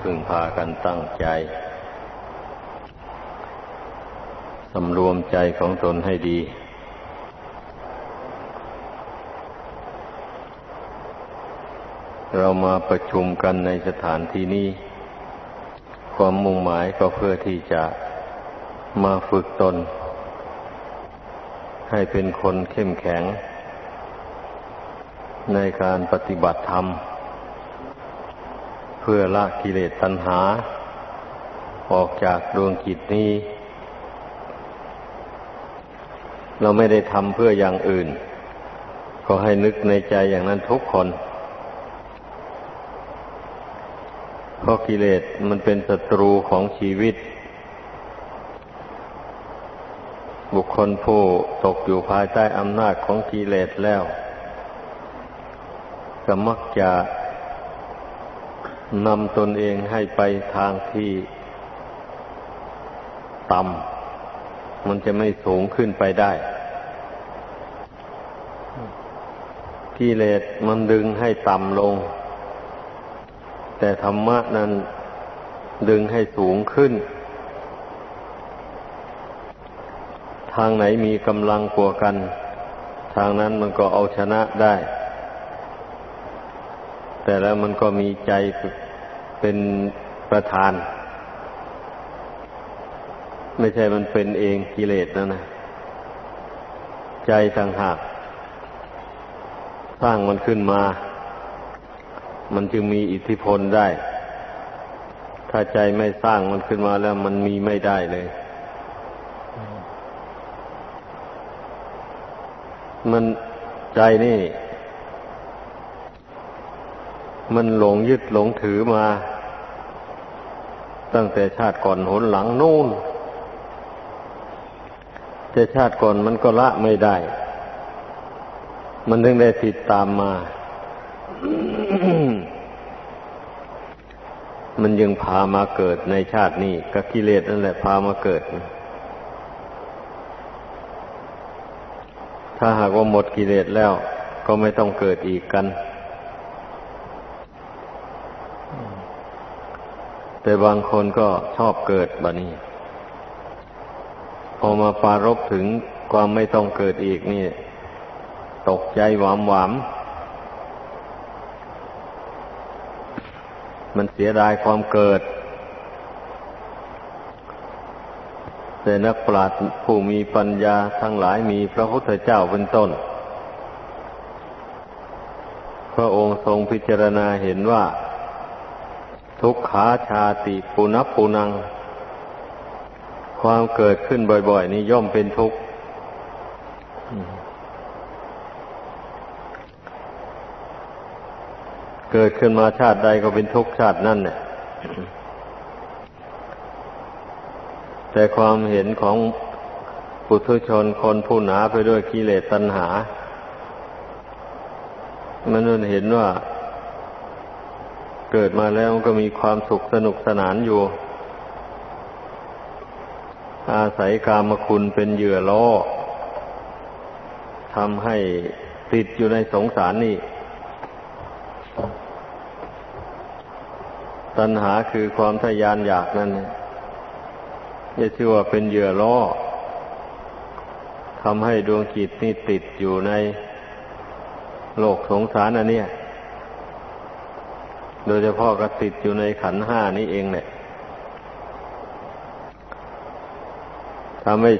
พึงพากันตั้งใจสำรวมใจของตนให้ดี เรามาประชุมกันในสถานที่นี้ ความมุ่งหมายก็เพื่อที่จะมาฝึกตน ให้เป็นคนเข้มแข็ง ในการปฏิบัติธรรม เพื่อละกิเลสตัณหา ออกจากดวงจิตนี้ เราไม่ได้ทำเพื่ออย่างอื่น ก็ให้นึกในใจอย่างนั้นทุกคน เพราะกิเลสมันเป็นศัตรูของชีวิต บุคคลผู้ตกอยู่ภายใต้อำนาจของกิเลสแล้วก็มักจะ นำตนเองให้ไปทางที่ต่ำมันจะไม่สูงขึ้นไปได้กิเลสมันดึงให้ต่ำลง แต่ธรรมะนั้นดึงให้สูงขึ้น ทางไหนมีกำลังกว่ากัน ทางนั้นมันก็เอาชนะได้ แต่แล้วมันก็มีใจเป็นประธาน ไม่ใช่มันเป็นเองกิเลสนะนะ ใจต่างหาก สร้างมันขึ้นมา มันจึงมีอิทธิพลได้ ถ้าใจไม่สร้างมันขึ้นมาแล้วมันมีไม่ได้เลย มันใจนี่ มันหลงยึดหลงถือมา ตั้งแต่ชาติก่อนหนหลังนู่น แต่ชาติก่อนมันก็ละไม่ได้ มันถึงได้ติดตามมา มันยังพามาเกิดในชาตินี้ก็กิเลสนั่นแหละพามาเกิด ถ้าหากว่าหมดกิเลสแล้วก็ไม่ต้องเกิดอีกกัน แต่บางคนก็ชอบเกิดบะนี้ พอมาปารบถึงความไม่ต้องเกิดอีกนี่ ตกใจหวามหวามมันเสียดายความเกิด แต่นักปราชญ์ผู้มีปัญญาทั้งหลายมีพระพุทธเจ้าเป็นต้น พระองค์ทรงพิจารณาเห็นว่า ทุกขาชาติปุณปุนัง ความเกิดขึ้นบ่อย ๆ นี่ย่อมเป็นทุกข์เกิดขึ้นมาชาติใดก็เป็นทุกข์ชาตินั่นเนี่ยแต่ความเห็นของปุถุชนคนผู้หนาไปด้วยกิเลสตัณหา มันเห็นว่า เกิดมาแล้วก็มีความสุขสนุกสนานอยู่ อาศัยกามคุณเป็นเหยื่อล่อทำให้ติดอยู่ในสงสารนี่ ตัณหาคือความทยานอยากนั่นจะชื่อว่าเป็นเหยื่อล่อทำให้ดวงจิตนี่ติดอยู่ในโลกสงสารอันเนี้ย โดยเฉพาะก็ติดอยู่ในขันห้านี้เองเนี่ยทำให้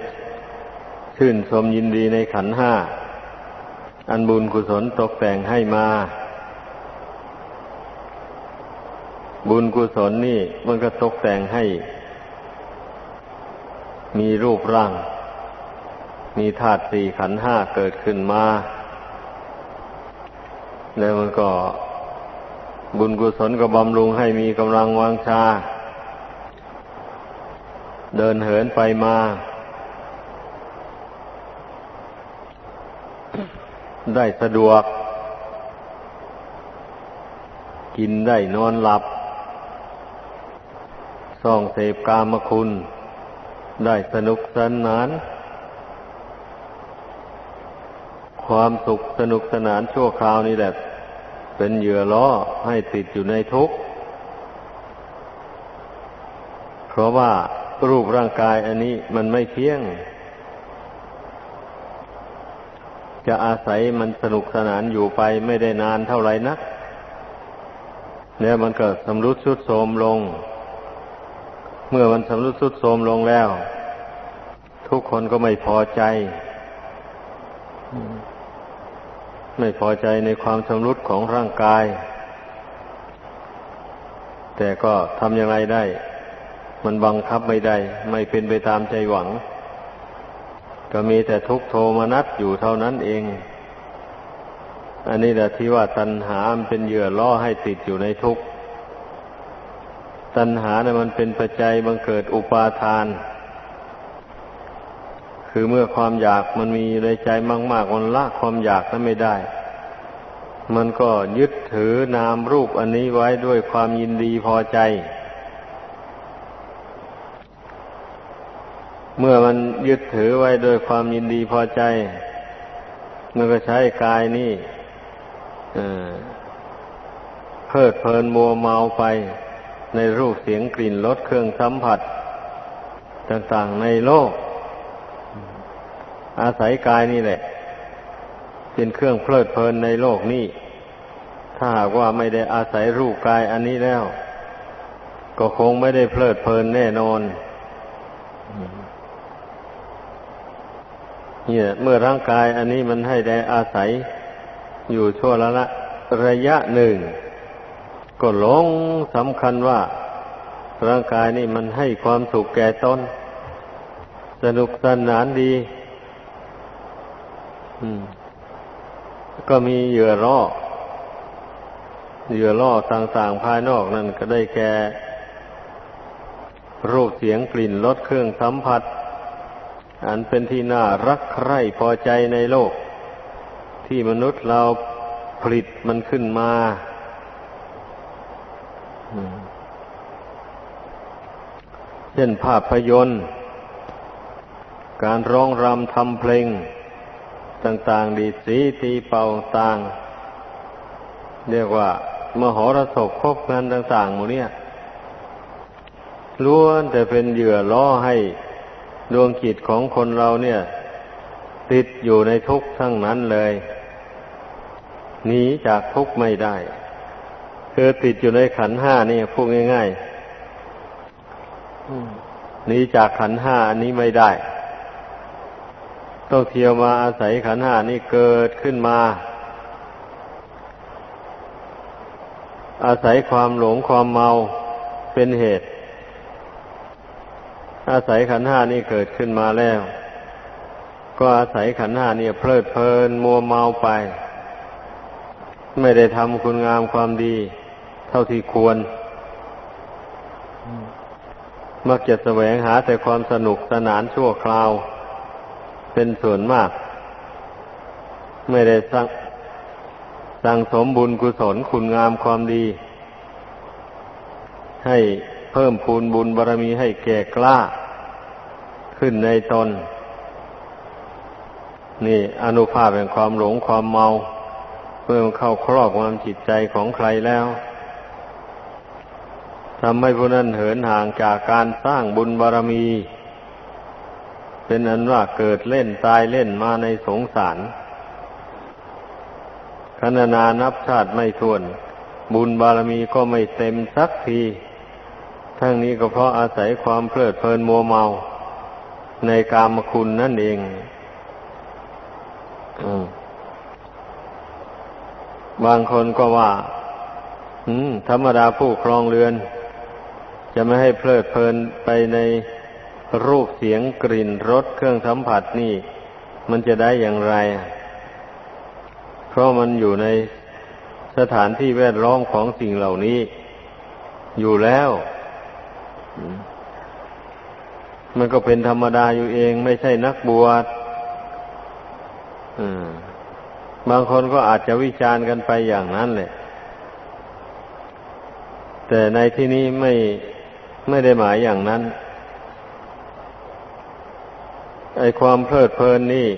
ชื่นชมยินดีในขันห้า อันบุญกุศลตกแต่งให้มา บุญกุศลนี่มันก็ตกแต่งให้ มีรูปร่าง มีธาตุสี่ขันห้าเกิดขึ้นมา แล้วมันก็ บุญกุศลก็บำรุงให้มีกำลังวังชา เดินเหินไปมา ได้สะดวก กินได้นอนหลับ ส่องเสพกามคุณ ได้สนุกสนาน ความสุขสนุกสนานชั่วคราวนี่แหละ เป็นเหยื่อล่อให้ติดอยู่ในทุกข์ เพราะว่ารูปร่างกายอันนี้มันไม่เที่ยง จะอาศัยมันสนุกสนานอยู่ไปไม่ได้นานเท่าไหร่นักเนี่ยมันก็สำรุดสุดโทมลง เมื่อมันสำรุดสุดโทมลงแล้ว ทุกคนก็ไม่พอใจ ไม่พอใจในความสำรุดของร่างกาย แต่ก็ทำอย่างไรได้ มันบังคับไม่ได้ ไม่เป็นไปตามใจหวัง ก็มีแต่ทุกโทมนัสอยู่เท่านั้นเอง อันนี้แหละที่ว่าตัณหามเป็นเหยื่อล่อให้ติดอยู่ในทุกตัณหาเนี่ยมันเป็นปัจจัยบังเกิดอุปาทาน คือเมื่อความอยากมันมีในใจมากๆมันละความอยากนั้นไม่ได้ มันก็ยึดถือนามรูปอันนี้ไว้ด้วยความยินดีพอใจ เมื่อมันยึดถือไว้ด้วยความยินดีพอใจ มันก็ใช้กายนี่เพลิดเพลินมัวเมาไปในรูปเสียงกลิ่นรสเครื่องสัมผัส ต่างๆในโลก อาศัยกายนี่แหละ เป็นเครื่องเพลิดเพลินในโลกนี้ ถ้าหากว่าไม่ได้อาศัยรูปกายอันนี้แล้ว ก็คงไม่ได้เพลิดเพลินแน่นอนเนี่ย เมื่อร่างกายอันนี้มันให้ได้อาศัยอยู่ชั่วละละระยะหนึ่ง ก็หลงสำคัญว่า ร่างกายนี่มันให้ความสุขแก่ตนสนุกสนานดี ก็มีเหยื่อล่อเหยื่อล่อต่างๆภายนอกนั่นก็ได้แก่รูปเสียงกลิ่นรสเครื่องสัมผัส อันเป็นที่น่ารักใคร่พอใจในโลก ที่มนุษย์เราผลิตมันขึ้นมาเช่นภาพยนตร์ การร้องรำทำเพลง ต่าง ๆ ดีสีตีเป่าต่าง เรียกว่ามหรสพคบงานต่างๆหมดเนี่ยล้วนแต่เป็นเหยื่อล่อให้ดวงจิตของคนเราเนี่ย ติดอยู่ในทุกข์ทั้งนั้นเลยหนีจากทุกข์ไม่ได้คือติดอยู่ในขันห้านี่พูดง่ายๆหนีจากขันห้าอันนี้ไม่ได้ ต้องเที่ยวมาอาศัยขันหานี่เกิดขึ้นมา อาศัยความหลงความเมาเป็นเหตุ อาศัยขันหานี่เกิดขึ้นมาแล้ว ก็อาศัยขันหานี่เพลิดเพลินมัวเมาไป ไม่ได้ทำคุณงามความดี เท่าที่ควร มักจะแสวงหาแต่ความสนุกสนานชั่วคราว เป็นส่วนมาก ไม่ได้สร้างสั่งสมบุญกุศลคุณงามความดี ให้เพิ่มพูนบุญบารรมีให้แก่กล้า ขึ้นในตน นี่อนุภาพแห่งความหลงความเมา เมื่อมันเข้าครอบความจิตใจของใครแล้วทำให้ผู้นั้นเหินห่างจากการสร้างบุญบารมี เป็นอันว่าเกิดเล่นตายเล่นมาในสงสารขณนานับชาติไม่ทวน บุญบารมีก็ไม่เต็มสักที ทั้งนี้ก็เพราะอาศัยความเพลิดเพลินมัวเมา ในกามคุณนั่นเองอบางคนก็ว่าธรรมดาผู้ครองเรือน จะไม่ให้เพลิดเพลินไปใน รูปเสียงกลิ่นรสเครื่องสัมผัสนี่ มันจะได้อย่างไร เพราะมันอยู่ในสถานที่แวดล้อมของสิ่งเหล่านี้ อยู่แล้ว มันก็เป็นธรรมดาอยู่เอง ไม่ใช่นักบวชบางคนก็อาจจะวิจารณ์กันไปอย่างนั้นแหละ แต่ในที่นี้ไม่ไม่ได้หมายอย่างนั้น ไอความเพลิดเพลินนี่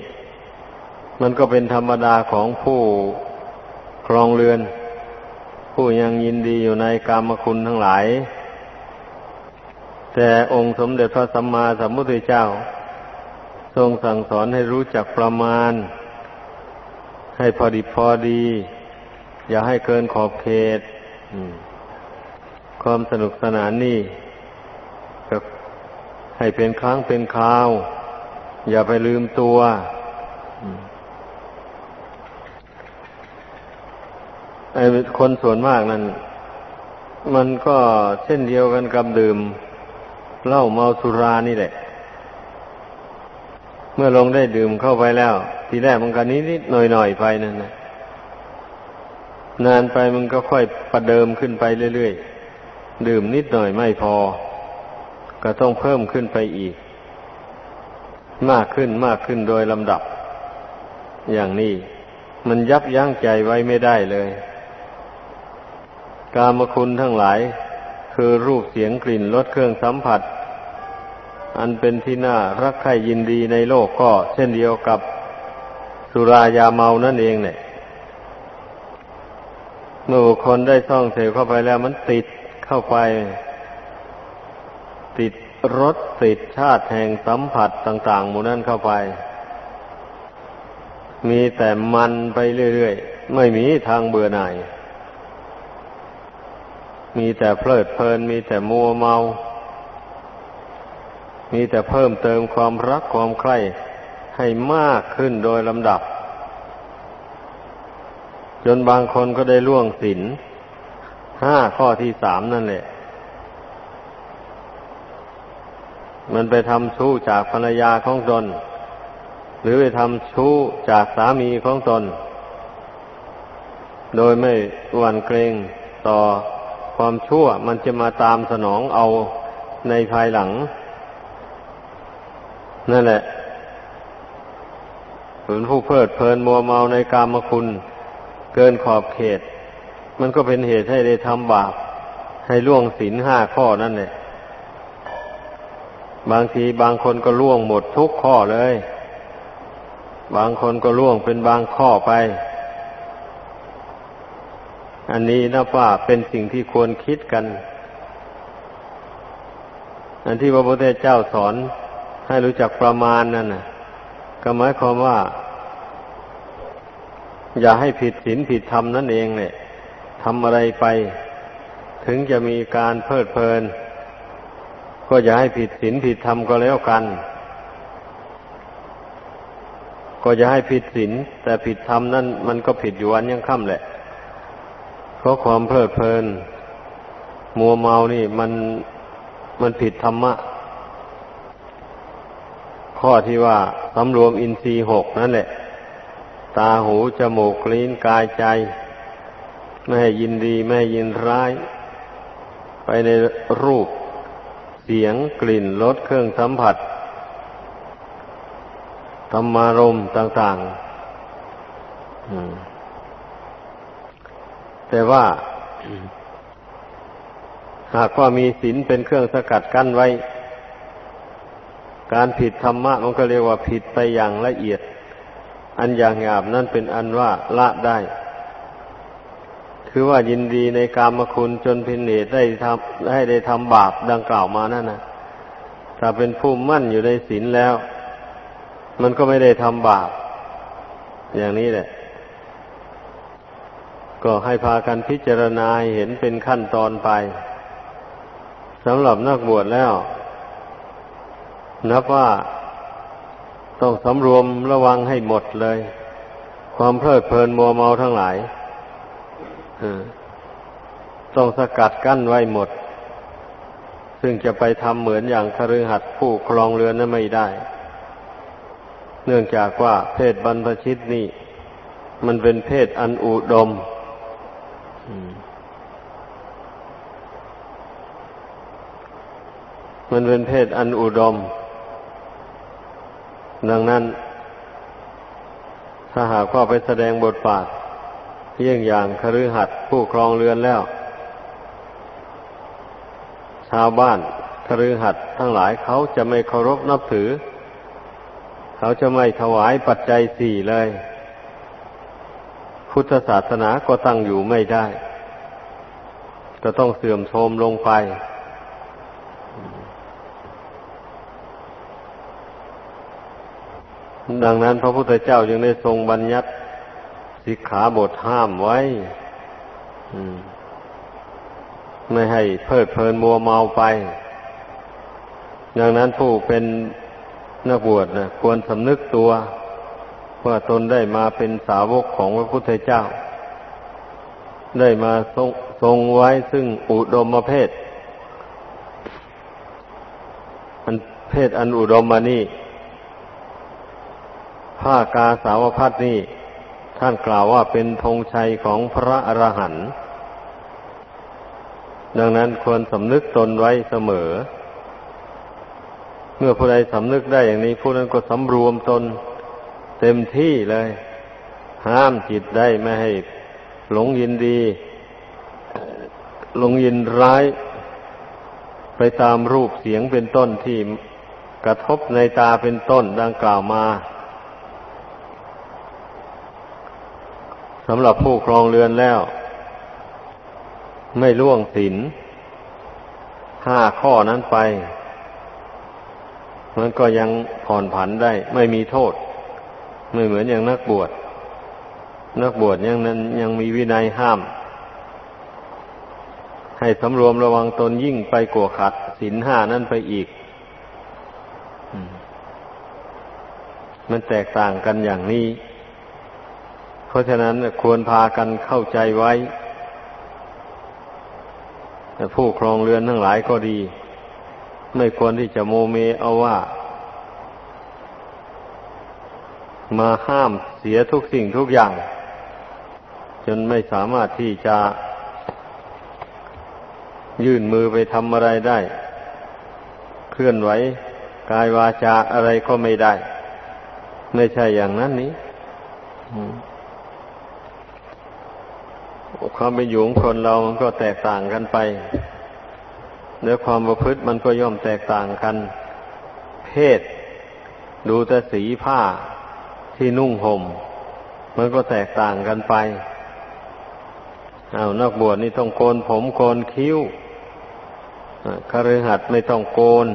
มันก็เป็นธรรมดาของผู้ครองเรือน ผู้ยังยินดีอยู่ในกรรมคุณทั้งหลาย แต่องค์สมเด็จพระสัมมาสัมพุทธเจ้า ทรงสั่งสอนให้รู้จักประมาณ ให้พอดีพอดี อย่าให้เกินขอบเขตความสนุกสนานนี่ให้เป็นครั้งเป็นคราว อย่าไปลืมตัว ไอ้คนส่วนมากนั้น มันก็เช่นเดียวกันกับดื่มเหล้าเมาสุรานี่แหละ เมื่อลงได้ดื่มเข้าไปแล้ว ทีแรกมันก็นิดนิดหน่อยหน่อยไปนั่นนะนานไปมันก็ค่อยประเดิมขึ้นไปเรื่อยๆ ดื่มนิดหน่อยไม่พอ ก็ต้องเพิ่มขึ้นไปอีก มากขึ้นมากขึ้นโดยลำดับ อย่างนี้มันยับยั้งใจไว้ไม่ได้เลย กามคุณทั้งหลาย คือรูปเสียงกลิ่นรสเครื่องสัมผัส อันเป็นที่น่ารักใคร่ยินดีในโลกก็ เช่นเดียวกับสุรายาเมานั่นเองเนี่ยเมื่อบุคคลได้ท่องเสพเข้าไปแล้วมันติดเข้าไป ติด รสติดชาติแห่งสัมผัสต่างๆหมู่นั้นเข้าไป มีแต่มันไปเรื่อยๆ ไม่มีทางเบื่อหน่าย มีแต่เพลิดเพลิน มีแต่มัวเมา มีแต่เพิ่มเติมความรักความใคร่ให้มากขึ้นโดยลำดับ จนบางคนก็ได้ล่วงศีลห้าข้อที่สามนั่นแหละ มันไปทำชู้จากภรรยาของตน หรือไปทำชู้จากสามีของตน โดยไม่หวั่นเกรงต่อความชั่วมันจะมาตามสนองเอาในภายหลัง นั่นแหละผลผู้เพลิดเพลินมัวเมาในกามคุณ เกินขอบเขต มันก็เป็นเหตุให้ได้ทำบาป ให้ล่วงศีลห้าข้อนั่นแหละ บางทีบางคนก็ล่วงหมดทุกข้อเลย บางคนก็ล่วงเป็นบางข้อไป อันนี้นะว่าเป็นสิ่งที่ควรคิดกัน อันที่พระพุทธเจ้าสอนให้รู้จักประมาณนั่นนะก็หมายความว่า อย่าให้ผิดศีลผิดธรรมนั่นเองเนี่ยทำอะไรไป ถึงจะมีการเพลิดเพลิน ก็อย่าให้ผิดศีลผิดธรรมก็แล้วกัน ก็อย่าให้ผิดศีลแต่ผิดธรรมนั่นมันก็ผิดอยู่วันยังค่ำแหละ เพราะความเพลิดเพลิน มัวเมานี่มันมันผิดธรรมะ ข้อที่ว่าสำรวมอินทรีย์หกนั่นแหละ ตาหูจมูกลิ้นกายใจ ไม่ให้ยินดี ไม่ให้ยินร้าย ไปในรูป เสียงกลิ่นรสเครื่องสัมผัส ธรรมารมต่างๆแต่ว่า หากว่ามีศีลเป็นเครื่องสกัดกั้นไว้ การผิดธรรมะมันก็เรียกว่าผิดไปอย่างละเอียด อันอย่างหยาบนั่นเป็นอันว่าละได้ คือว่ายินดีในกามคุณจนพินเหตุได้ทำให้ได้ทำบาปดังกล่าวมานั่นนะถ้าเป็นผู้มั่นอยู่ในศีลแล้ว มันก็ไม่ได้ทำบาป อย่างนี้แหละ ก็ให้พากันพิจารณาเห็นเป็นขั้นตอนไปสำหรับนักบวชแล้ว นับว่าต้องสำรวมระวังให้หมดเลย ความเพลิดเพลินมัวเมาทั้งหลาย ต้องสกัดกั้นไว้หมด ซึ่งจะไปทำเหมือนอย่างคฤหัสถ์ผู้ครองเรือนนั้นไม่ได้ เนื่องจากว่าเพศบรรพชิตนี่ มันเป็นเพศอันอุดมมันเป็นเพศอันอุดม ดังนั้น ถ้าหากว่าไปแสดงบทบาท เยี่ยงอย่างคฤหัสถ์ผู้ครองเรือนแล้ว ชาวบ้านคฤหัสถ์ทั้งหลายเขาจะไม่เคารพนับถือ เขาจะไม่ถวายปัจจัยสี่เลย พุทธศาสนาก็ตั้งอยู่ไม่ได้ จะต้องเสื่อมโทรมลงไป ดังนั้นพระพุทธเจ้าจึงได้ทรงบัญญัติ สิกขาบทห้ามไว้ไม่ให้เพลิดเพลินมัวเมาไป ดังนั้นผู้เป็นนักบวชนะควรสำนึกตัวว่าตนได้มาเป็นสาวกของพระพุทธเจ้า ได้มาทรงทรงไว้ซึ่งอุดมเพศอันเพศอันอุดมมานี่ผ้ากาสาวพัดนี่ ท่านกล่าวว่าเป็นธงชัยของพระอรหันต์ดังนั้นควรสำนึกตนไว้เสมอ เมื่อผู้ใดสำนึกได้อย่างนี้ผู้นั้นก็สำรวมตนเต็มที่เลย ห้ามจิตได้ไม่ให้หลงยินดี หลงยินร้าย ไปตามรูปเสียงเป็นต้นที่กระทบในตาเป็นต้นดังกล่าวมา สำหรับผู้ครองเรือนแล้ว ไม่ล่วงศีลห้าข้อนั้นไป มันก็ยังผ่อนผันได้ ไม่มีโทษ ไม่เหมือนอย่างนักบวช นักบวชยังนั้นยังมีวินัยห้าม ให้สำรวมระวังตนยิ่งไปกลัวขัดศีลห้านั่นไปอีก มันแตกต่างกันอย่างนี้ เพราะฉะนั้นควรพากันเข้าใจไว้ผู้ครองเรือนทั้งหลายก็ดี ไม่ควรที่จะโมเมเอาว่า มาห้ามเสียทุกสิ่งทุกอย่าง จนไม่สามารถที่จะ ยื่นมือไปทำอะไรได้ เคลื่อนไหวกายวาจาอะไรก็ไม่ได้ ไม่ใช่อย่างนั้นนี้ ความเป็นอยู่ของคนเรามันก็แตกต่างกันไปเนื้อความประพฤติมันก็ย่อมแตกต่างกัน เพศ ดูแต่สีผ้าที่นุ่งห่ม มันก็แตกต่างกันไปเอานักบวชนี่ต้องโกนผมโกนคิ้วคฤหัสถ์ไม่ต้องโกน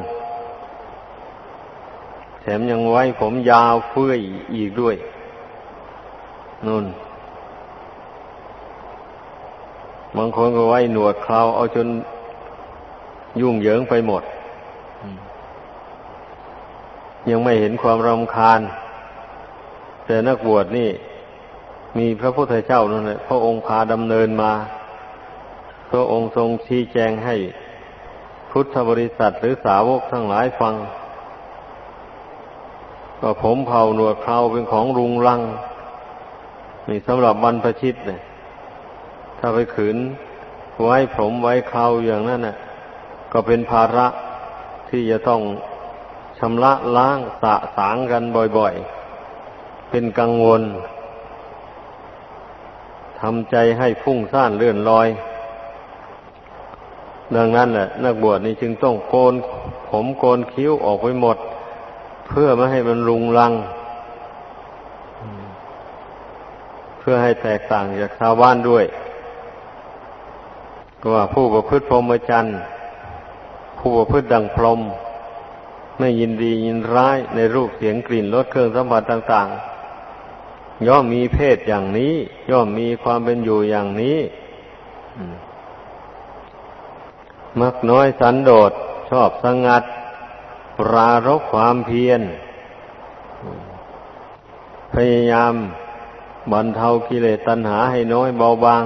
แถมยังไว้ผมยาวเฟื้อยอีกด้วยนุ่น บางคนก็ไว้หนวดเคราเอาจนยุ่งเหยิงไปหมด ยังไม่เห็นความรำคาญ แต่นักบวชนี่ มีพระพุทธเจ้านั่นแหละพระองค์พาดำเนินมา พระองค์ทรงชี้แจงให้พุทธบริษัทหรือสาวกทั้งหลายฟังว่าผมเผาหนวดเคราเป็นของรุงรังนี่สำหรับบรรพชิตเนี่ย ถ้าไปขืนไว้ผมไว้เคราอย่างนั้นน่ะ ก็เป็นภาระที่จะต้องชำระล้างสะสางกันบ่อยๆ เป็นกังวลทำใจให้ฟุ้งซ่านเลื่อนลอย ดังนั้นแหละนักบวชนี่จึงต้องโกน ผมโกนคิ้วออกไปหมด เพื่อไม่ให้มันรุงรัง เพื่อให้แตกต่างจากชาวบ้านด้วย ว่าผู้ประพฤติพรหมจรรย์ผู้ประพฤติดังพรหมไม่ยินดียินร้ายในรูปเสียงกลิ่นรสเครื่องสัมผัสต่าง ๆ ย่อมมีเพศอย่างนี้ ย่อมมีความเป็นอยู่อย่างนี้มักน้อยสันโดษชอบสงัด ปรารกความเพียร พยายามบรรเทากิเลสตัณหาให้น้อยเบาบาง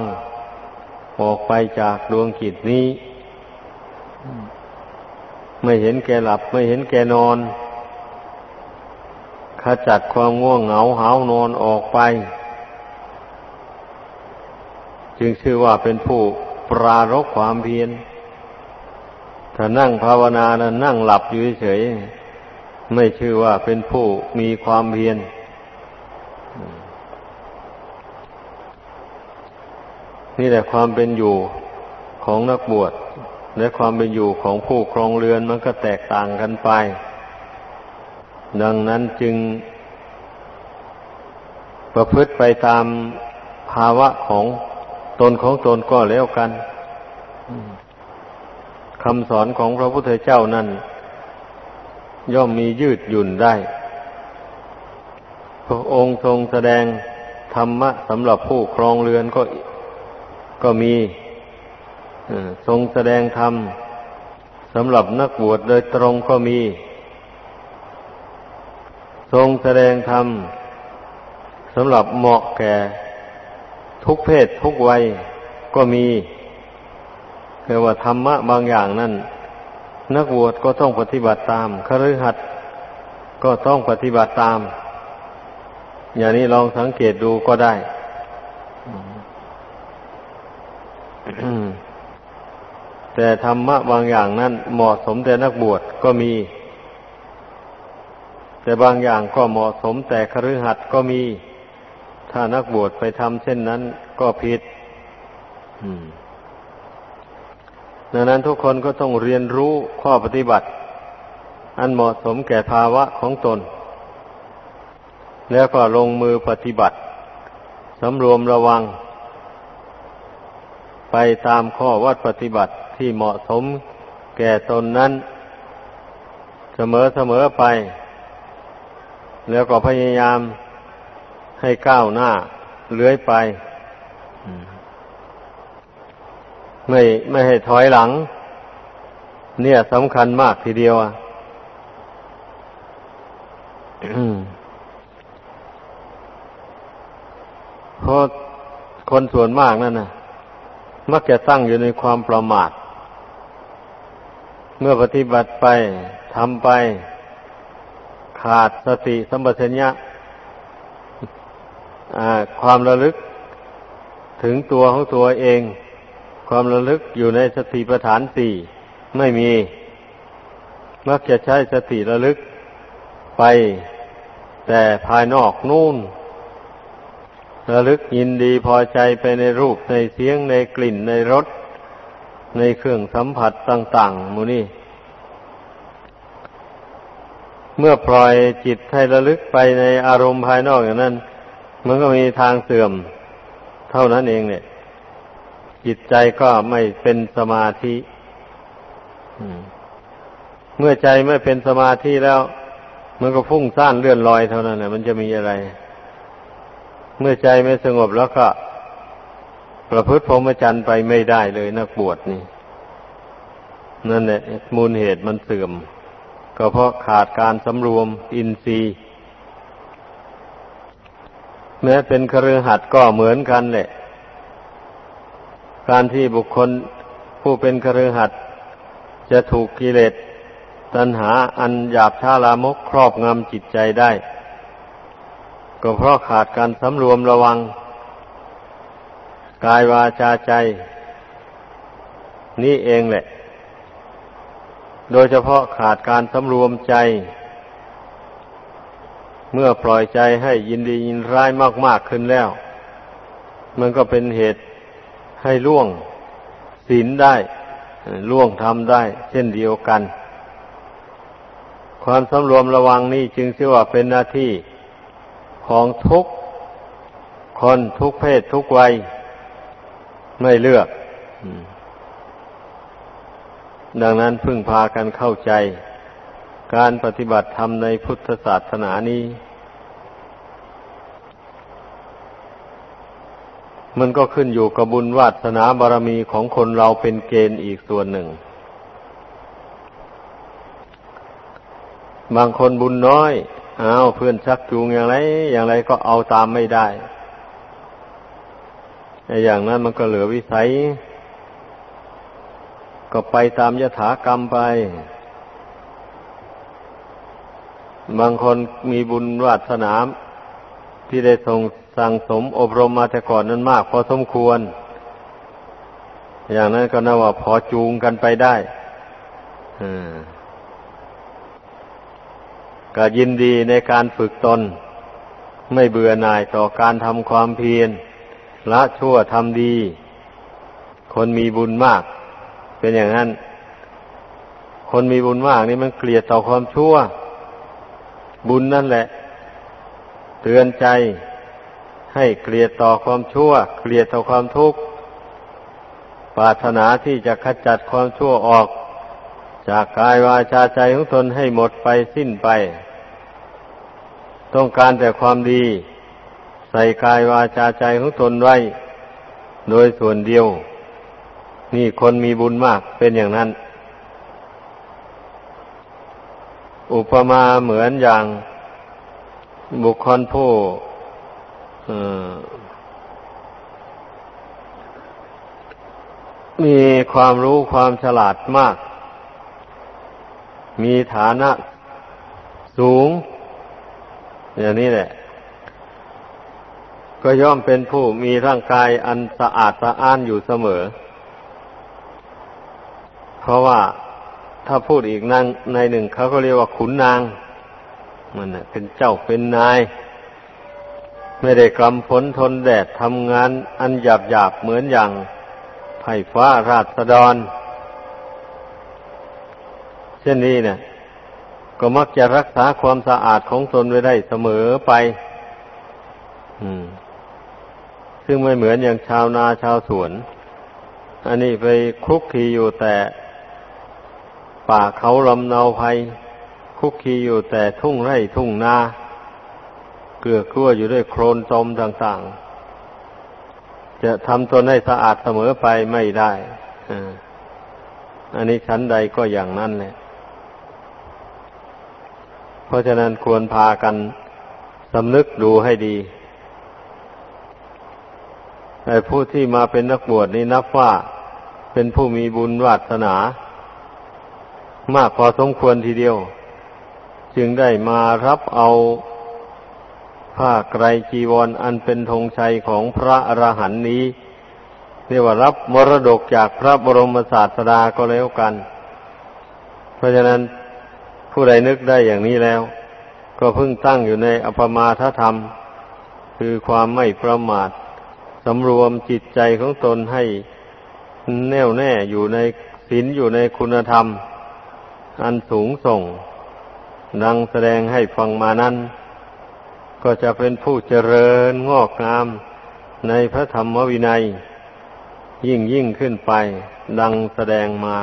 ออกไปจากดวงขิดนี้ ไม่เห็นแก่หลับ ไม่เห็นแก่นอนขจัดความง่วงเหงาหาวนอนออกไป จึงชื่อว่าเป็นผู้ปรารกความเพียรถ้านั่งภาวนานะนั่งหลับอยู่เฉยไม่ชื่อว่าเป็นผู้มีความเพียร นี่แหละความเป็นอยู่ของนักบวชและความเป็นอยู่ของผู้ครองเรือนมันก็แตกต่างกันไป ดังนั้นจึง ประพฤติไปตามภาวะของตนของตนก็แล้วกันคำสอนของพระพุทธเจ้านั้น ย่อมมียืดหยุ่นได้ พระองค์ทรงแสดงธรรมะสำหรับผู้ครองเรือนก็ ก็มีทรงแสดงธรรมสำหรับนักบวชโดยตรงก็มี ทรงแสดงธรรมสำหรับเหมาะแก่ ทุกเพศทุกวัยก็มีคือว่าธรรมะบางอย่างนั้น นักบวชก็ต้องปฏิบัติตามคฤหัสถ์ก็ต้องปฏิบัติตาม อย่างนี้ลองสังเกตดูก็ได้ แต่ธรรมะบางอย่างนั้นเหมาะสมแต่นักบวชก็มี แต่บางอย่างก็เหมาะสมแต่คฤหัสถ์ก็มี ถ้านักบวชไปทำเช่นนั้นก็ผิดดังนั้นทุกคนก็ต้องเรียนรู้ข้อปฏิบัติ อันเหมาะสมแก่ภาวะของตน แล้วก็ลงมือปฏิบัติสำรวมระวัง ไปตามข้อวัดปฏิบัติที่เหมาะสมแก่ตนนั้น เสมอเสมอไป แล้วก็พยายามให้ก้าวหน้าเลื้อยไป ไม่ไม่ให้ถอยหลัง เนี่ยสำคัญมากทีเดียวอะเพราะคนส่วนมากนั่นนะ มักจะตั้งอยู่ในความประมาท เมื่อปฏิบัติไปทำไป ขาดสติสัมปชัญญะความระลึกถึงตัวของตัวเอง ความระลึกอยู่ในสติปัฏฐานสี่ไม่มี มักจะใช้สติระลึกไป แต่ภายนอกนู่น ระลึกยินดีพอใจไปในรูปในเสียงในกลิ่นในรสในเครื่องสัมผัสต่างๆมูนี่ เมื่อปล่อยจิตให้ระลึกไปในอารมณ์ภายนอกอย่างนั้น มันก็มีทางเสื่อม เท่านั้นเองเนี่ย จิตใจก็ไม่เป็นสมาธิเมื่อใจไม่เป็นสมาธิแล้ว มันก็พุ่งซ่านเลื่อนลอยเท่านั้นแหละมันจะมีอะไร เมื่อใจไม่สงบแล้วก็ประพฤติพรหมจรรย์ไปไม่ได้เลยนักบวชนี่ นั่นแหละมูลเหตุมันเสื่อม ก็เพราะขาดการสำรวมอินทรีย์ แม้เป็นครือหัดก็เหมือนกันแหละ การที่บุคคลผู้เป็นครือหัดจะถูกกิเลสตัณหาอันหยาบช้าลามกครอบงำจิตใจได้ ก็เพราะขาดการสำรวมระวัง กายวาจาใจ นี่เองแหละ โดยเฉพาะขาดการสำรวมใจ เมื่อปล่อยใจให้ยินดียินร้ายมาก ๆขึ้นแล้ว มันก็เป็นเหตุให้ล่วงศีลได้ล่วงทำได้ เช่นเดียวกัน ความสำรวมระวังนี่จึงชื่อว่าเป็นหน้าที่ ของทุกคนทุกเพศทุกวัย ไม่เลือก ดังนั้นพึ่งพากันเข้าใจ การปฏิบัติธรรมในพุทธศาสนานี้ มันก็ขึ้นอยู่กับบุญวาสนาบารมีของคนเราเป็นเกณฑ์อีกส่วนหนึ่ง บางคนบุญน้อย อ้าวเพื่อนชักจูงอย่างไร อย่างไรก็เอาตามไม่ได้อย่างนั้นมันก็เหลือวิสัย ก็ไปตามยถากรรมไป บางคนมีบุญวาสนามที่ได้ทรงสั่งสมอบรมมาแต่ก่อนนั้นมากพอสมควร อย่างนั้นก็น่าว่าพอจูงกันไปได้ ก็ยินดีในการฝึกตน ไม่เบื่อหน่ายต่อการทำความเพียรละชั่วทำดี คนมีบุญมาก เป็นอย่างนั้น คนมีบุญมากนี่มันเกลียดต่อความชั่ว บุญนั่นแหละ เตือนใจให้เกลียดต่อความชั่ว เกลียดต่อความทุกข์ปรารถนาที่จะขจัดความชั่วออก จากกายวาจาใจของตนให้หมดไปสิ้นไป ต้องการแต่ความดี ใส่กายวาจาใจของตนไว้ โดยส่วนเดียว นี่คนมีบุญมากเป็นอย่างนั้น อุปมาเหมือนอย่างบุคคลผู้มีความรู้ความฉลาดมาก มีฐานะสูง อย่างนี้แหละ ก็ย่อมเป็นผู้มีร่างกายอันสะอาดสะอ้านอยู่เสมอ เพราะว่าถ้าพูดอีกนางในหนึ่งเขาก็เรียกว่าขุนนาง มันเป็นเจ้าเป็นนาย ไม่ได้กำฝนทนแดดทำงานอันหยาบหยาบเหมือนอย่างไผ่ฟ้าราษฎร เช่นนี้เนี่ย ก็มักจะรักษาความสะอาดของตนไว้ได้เสมอไปซึ่งไม่เหมือนอย่างชาวนาชาวสวน อันนี้ไปคุกคีอยู่แต่ ป่าเขาลำเนาภัย คุกคีอยู่แต่ทุ่งไร่ทุ่งนา เกลือกลัวอยู่ด้วยโคลนตมต่าง ๆ จะทำตนให้สะอาดเสมอไปไม่ได้ อันนี้ชั้นใดก็อย่างนั้นแหละ ราะฉะนั้นควรพากันสำนึกดูให้ดีไอ้ผู้ที่มาเป็นนักบวชนี่นับว่าเป็นผู้มีบุญวาสนา มากพอสมควรทีเดียว จึงได้มารับเอาผ้าไกรจีวรออันเป็นธงชัยของพระอรหันต์นี้เรียกว่ารับมรดกจากพระบรมศาสดาก็แล้วกัน เพราะฉะนั้น ผู้ใดนึกได้อย่างนี้แล้ว ก็เพิ่งตั้งอยู่ในอภมาทธรรม คือความไม่ประมาทสำรวมจิตใจของตนให้แน่วแน่อยู่ในศีลอยู่ในคุณธรรม อันสูงส่ง ดังแสดงให้ฟังมานั้น ก็จะเป็นผู้เจริญงอกงามในพระธรรมวินัย ยิ่งยิ่งขึ้นไป ดังแสดงมา